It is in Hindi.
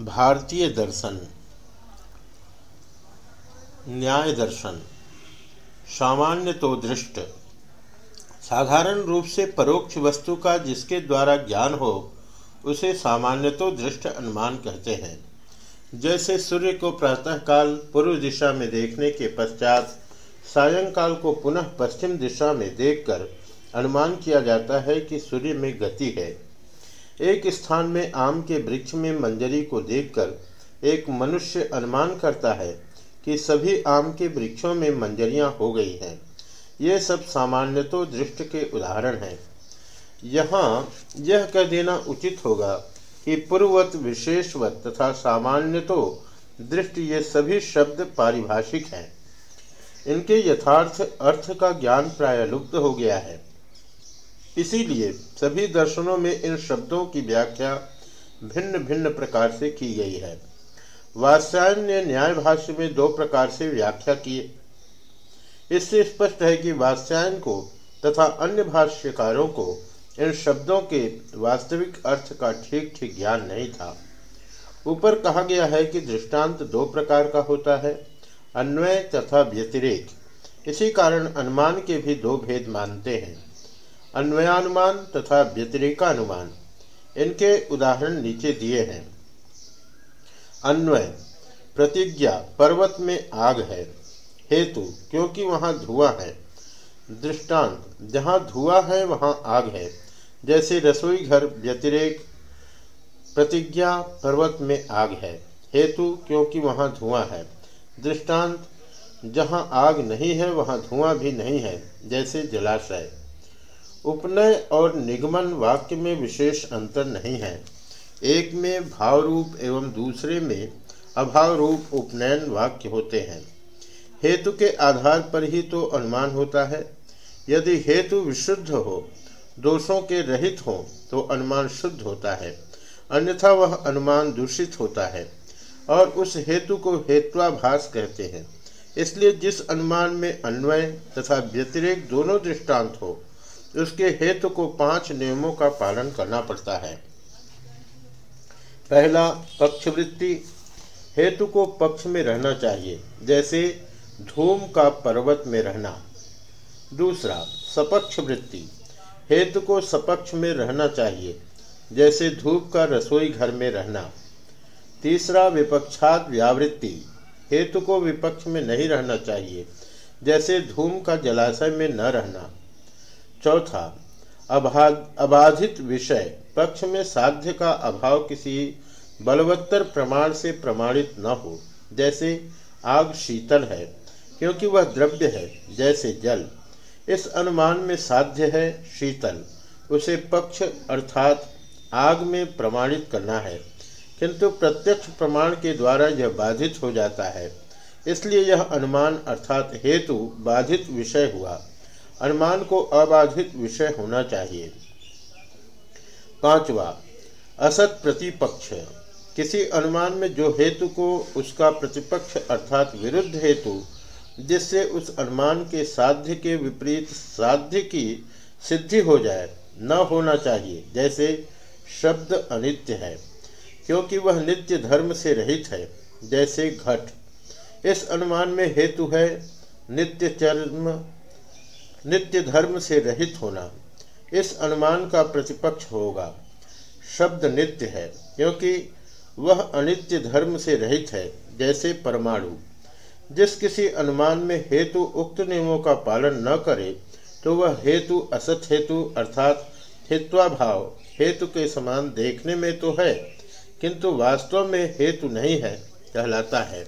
भारतीय दर्शन, न्याय दर्शन, सामान्य तो दृष्ट। साधारण रूप से परोक्ष वस्तु का जिसके द्वारा ज्ञान हो, उसे सामान्य तो दृष्ट अनुमान कहते हैं। जैसे सूर्य को प्रातःकाल पूर्व दिशा में देखने के पश्चात सायंकाल को पुनः पश्चिम दिशा में देखकर अनुमान किया जाता है कि सूर्य में गति है। एक स्थान में आम के वृक्ष में मंजरी को देखकर एक मनुष्य अनुमान करता है कि सभी आम के वृक्षों में मंजरियाँ हो गई हैं। ये सब सामान्यतो दृष्ट के उदाहरण हैं। यहाँ यह कह देना उचित होगा कि पूर्ववत, विशेषवत तथा सामान्यतो दृष्ट ये सभी शब्द पारिभाषिक हैं। इनके यथार्थ अर्थ का ज्ञान प्राय लुप्त हो गया है। इसीलिए सभी दर्शनों में इन शब्दों की व्याख्या भिन्न भिन्न प्रकार से की गई है। वात्स्यायन ने न्याय भाष्य में दो प्रकार से व्याख्या की। इससे स्पष्ट है कि वात्स्यायन को तथा अन्य भाष्यकारों को इन शब्दों के वास्तविक अर्थ का ठीक ठीक ज्ञान नहीं था। ऊपर कहा गया है कि दृष्टांत दो प्रकार का होता है, अन्वय तथा व्यतिरेक। इसी कारण अनुमान के भी दो भेद मानते हैं। अन्वयानुमान तथा व्यतिरेकानुमान। इनके उदाहरण नीचे दिए हैं। अन्वय, प्रतिज्ञा पर्वत में आग है। हेतु, क्योंकि वहाँ धुआँ है। दृष्टांत, जहाँ धुआँ है, वहाँ आग है। जैसे रसोई घर व्यतिरेक, प्रतिज्ञा पर्वत में आग है। हेतु, क्योंकि वहाँ धुआँ है। दृष्टांत, जहाँ आग नहीं है, वहाँ धुआँ भी नहीं है, जैसे जलाशय। उपनय और निगमन वाक्य में विशेष अंतर नहीं है। एक में भाव रूप एवं दूसरे में अभाव रूप उपनयन वाक्य होते हैं। हेतु के आधार पर ही तो अनुमान होता है। यदि हेतु विशुद्ध हो, दोषों के रहित हो तो अनुमान शुद्ध होता है। अन्यथा वह अनुमान दूषित होता है और उस हेतु को हेत्वाभास कहते हैं। इसलिए जिस अनुमान में अन्वय तथा व्यतिरेक दोनों दृष्टांत हो उसके हेतु को पाँच नियमों का पालन करना पड़ता है। पहला, पक्षवृत्ति। हेतु को पक्ष में रहना चाहिए, जैसे धूम का पर्वत में रहना। दूसरा सपक्ष वृत्ति हेतु को सपक्ष में रहना चाहिए, जैसे धूप का रसोई घर में रहना। तीसरा, विपक्षात व्यावृत्ति। हेतु को विपक्ष में नहीं रहना चाहिए, जैसे धूम का जलाशय में न रहना। चौथा अबाधित विषय, पक्ष में साध्य का अभाव किसी बलवत्तर प्रमाण से प्रमाणित न हो, जैसे आग शीतल है, क्योंकि वह द्रव्य है, जैसे जल। इस अनुमान में साध्य है शीतल, उसे पक्ष अर्थात आग में प्रमाणित करना है, किंतु प्रत्यक्ष प्रमाण के द्वारा यह बाधित हो जाता है। इसलिए यह अनुमान अर्थात हेतु बाधित विषय हुआ। अनुमान को अबाधित विषय होना चाहिए। पांचवा, असत प्रतिपक्ष। किसी अनुमान में जो हेतु को उसका प्रतिपक्ष अर्थात विरुद्ध हेतु, जिससे उस अनुमान के साध्य के विपरीत साध्य की सिद्धि हो जाए, न होना चाहिए, जैसे शब्द अनित्य है, क्योंकि वह नित्य धर्म से रहित है, जैसे घट। इस अनुमान में हेतु है नित्य चर्म नित्य धर्म से रहित होना, इस अनुमान का प्रतिपक्ष होगा। शब्द नित्य है, क्योंकि वह अनित्य धर्म से रहित है, जैसे परमाणु। जिस किसी अनुमान में हेतु उक्त नियमों का पालन न करे तो वह हेतु असत हेतु अर्थात हित्वाभाव, हेतु के समान देखने में तो है, किंतु वास्तव में हेतु नहीं है, कहलाता है।